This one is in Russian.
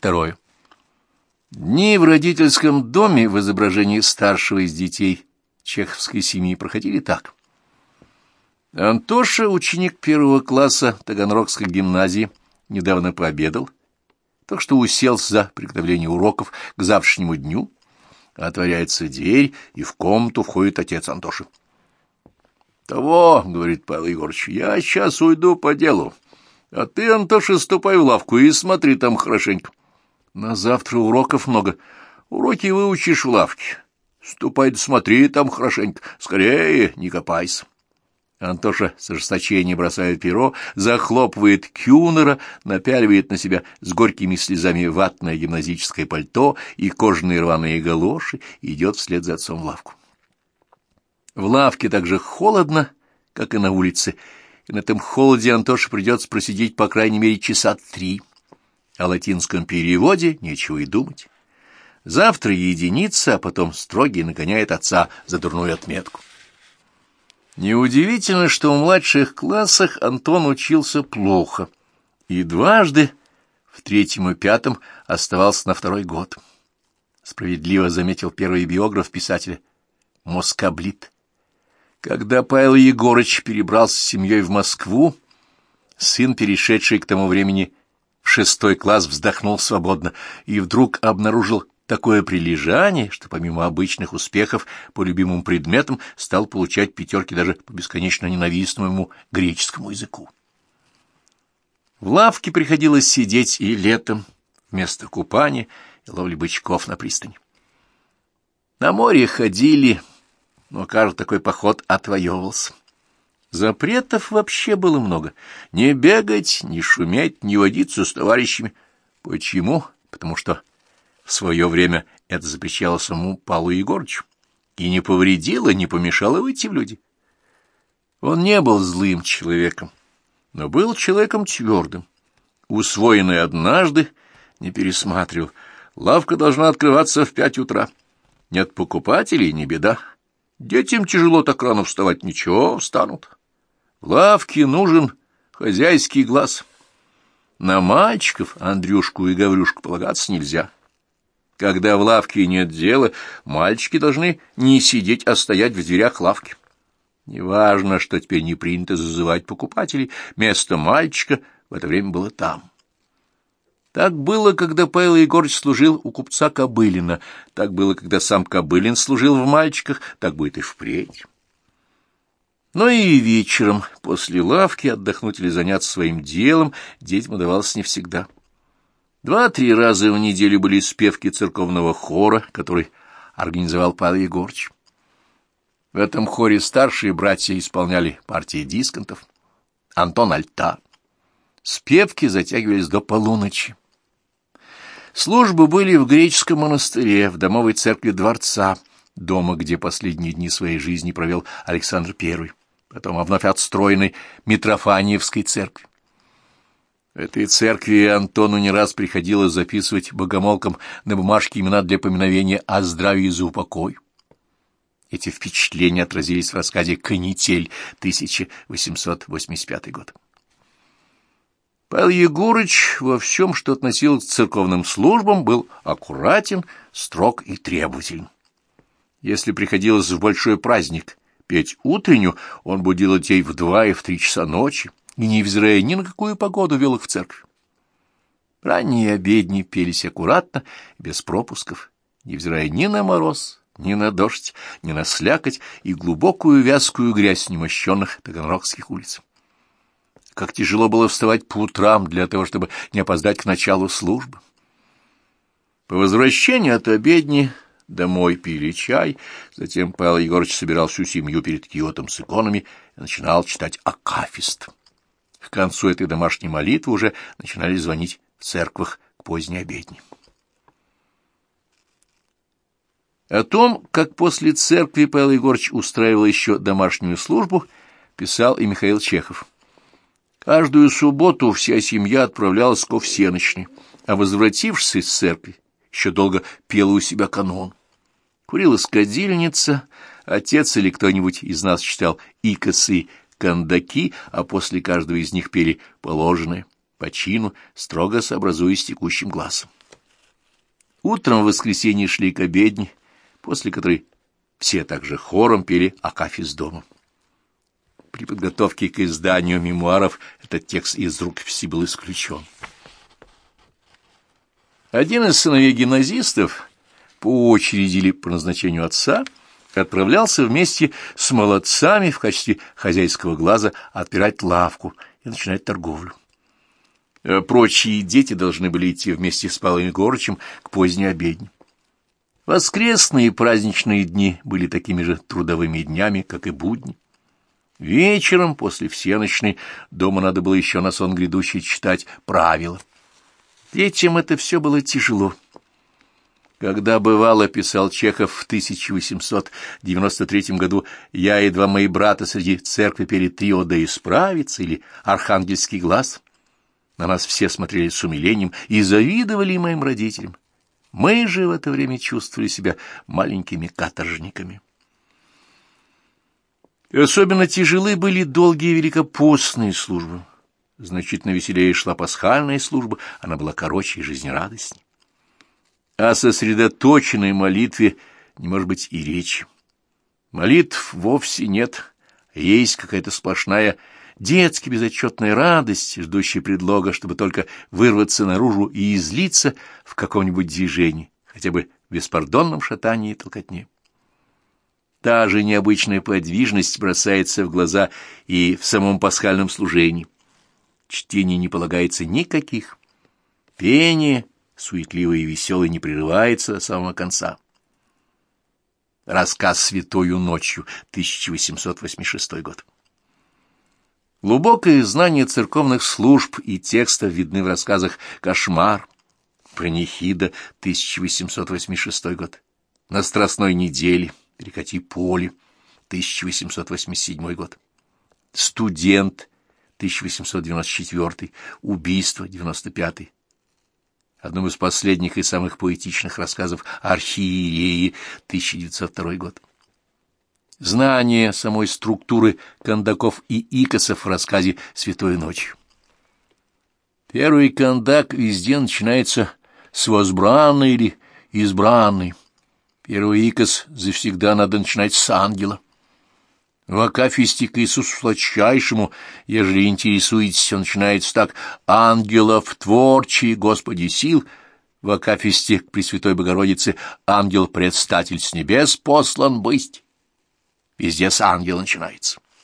Второе. Дни в родительском доме в изображении старшего из детей чеховской семьи проходили так. Антоша, ученик первого класса Таганрогской гимназии, недавно пообедал, так что уселся за приготовление уроков к завтрашнему дню, отворяется дверь, и в комнату входит отец Антоши. «Того, — говорит Павел Егорович, — я сейчас уйду по делу, а ты, Антоша, ступай в лавку и смотри там хорошенько. На завтра уроков много, уроки выучишь в лавке. Ступай, смотри там хорошенько, скорее, не копайся». Антоша с ожесточением бросает перо, захлопывает кюнера, напяливает на себя с горькими слезами ватное гимназическое пальто и кожаные рваные галоши идет вслед за отцом в лавку. В лавке так же холодно, как и на улице, и на этом холоде Антоше придется просидеть по крайней мере часа три. О латинском переводе нечего и думать. Завтра единица, а потом строгий нагоняет отца за дурную отметку. Неудивительно, что в младших классах Антон учился плохо, и дважды, в третьем и пятом, оставался на второй год. Справедливо заметил первый биограф писателя Москаблит. Когда Павел Егорыч перебрался с семьей в Москву, сын, перешедший к тому времени шестой класс, вздохнул свободно и вдруг обнаружил такое прилежание, что помимо обычных успехов по любимым предметам стал получать пятерки даже по бесконечно ненавистному ему греческому языку. В лавке приходилось сидеть и летом вместо купания и ловли бычков на пристани. На море ходили, но, кажется, такой поход отвоевывался. Запретов вообще было много. Не бегать, не шуметь, не водиться с товарищами. Почему? Потому что в свое время это запрещало самому Павлу Егорычу и не повредило, не помешало выйти в люди. Он не был злым человеком, но был человеком твердым. Усвоенный однажды, не пересматривал. Лавка должна открываться в пять утра. Нет покупателей — не беда. Детям тяжело так рано вставать, ничего, встанут. В лавке нужен хозяйский глаз. На мальчиков, Андрюшку и Гаврюшку, полагаться нельзя. Когда в лавке нет дела, мальчики должны не сидеть, а стоять в дверях лавки. Неважно, что теперь не принято зазывать покупателей, место мальчика в это время было там. Так было, когда Павел Егорович служил у купца Кобылина, так было, когда сам Кобылин служил в мальчиках, так будет и впредь. Но и вечером, после лавки, отдохнуть или заняться своим делом, детям удавалось не всегда. Два-три раза в неделю были спевки церковного хора, который организовал Павел Егорыч. В этом хоре старшие братья исполняли партии дисконтов, Антон Альта. Спевки затягивались до полуночи. Службы были в греческом монастыре, в домовой церкви дворца, дома, где последние дни своей жизни провел Александр I, потом о вновь отстроенной Митрофаниевской церкви. Этой церкви Антону не раз приходилось записывать богомолкам на бумажке имена для поминовения о здравии за упокой. Эти впечатления отразились в рассказе «Канитель» 1885 год. Павел Егорыч во всем, что относилось к церковным службам, был аккуратен, строг и требователен. Если приходилось в большой праздник петь утреннюю, он будил детей в два и в три часа ночи и, невзирая ни на какую погоду, вел их в церковь. Ранние обедни пелись аккуратно, без пропусков, невзирая ни на мороз, ни на дождь, ни на слякоть и глубокую вязкую грязь немощенных таганрогских улиц. Как тяжело было вставать по утрам для того, чтобы не опоздать к началу службы. По возвращении от обедни домой пили чай, затем Павел Егорович собирал всю семью перед киотом с иконами и начинал читать Акафист. К концу этой домашней молитвы уже начинали звонить в церквах к поздней обедне. О том, как после церкви Павел Егорович устраивал еще домашнюю службу, писал и Михаил Чехов. Каждую субботу вся семья отправлялась ко всеночной, а возвратившись из церкви, еще долго пела у себя канон. Курилась кадильница, отец или кто-нибудь из нас читал икосы кандаки, а после каждого из них пели положенное, по чину, строго сообразуясь текущим глазом. Утром в воскресенье шли к обедне, после которой все также хором пели «Акафист дома». При подготовке к изданию мемуаров этот текст из рукописи был исключен. Один из сыновей гимназистов, по очереди или по назначению отца, отправлялся вместе с молодцами в качестве хозяйского глаза отпирать лавку и начинать торговлю. Э, прочие дети должны были идти вместе с Павлом Егорычем к поздней обедне. Воскресные и праздничные дни были такими же трудовыми днями, как и будни. Вечером, после всеночной, дома надо было еще на сон грядущий читать правила. Детям это все было тяжело. Когда бывало, писал Чехов в 1893 году, я и два мои брата среди церкви пели «Трио да исправится» или «Архангельский глаз». На нас все смотрели с умилением и завидовали моим родителям. Мы же в это время чувствовали себя маленькими каторжниками. И особенно тяжелы были долгие великопостные службы. Значительно веселее шла пасхальная служба, она была короче и жизнерадостней. О сосредоточенной молитве не может быть и речи. Молитв вовсе нет, есть какая-то сплошная детски безотчетная радость, ждущая предлога, чтобы только вырваться наружу и излиться в каком-нибудь движении, хотя бы в беспардонном шатании и толкотне. Та же необычная подвижность бросается в глаза и в самом пасхальном служении. Чтение не полагается никаких. Пение, суетливое и веселое, не прерывается до самого конца. Рассказ «Святою ночью», 1886 год. Глубокое знание церковных служб и текстов видны в рассказах «Кошмар», «Панихида», 1886 год, «На страстной неделе», «Перекати поле», 1887 год, «Студент», 1894, «Убийство», 95 Одном из последних и самых поэтичных рассказов «Архиереи», 1902 год. Знание самой структуры кондаков и икосов в рассказе «Святой ночь». Первый кондак везде начинается с возбранной или избранной. Первый икос завсегда надо начинать с ангела. В Акафисте к Иисусу сладчайшему, ежели интересуетесь, он начинается так «Ангелов творчий, Господи сил», в Акафисте к Пресвятой Богородице «Ангел-предстатель с небес послан быть». Везде с ангела начинается.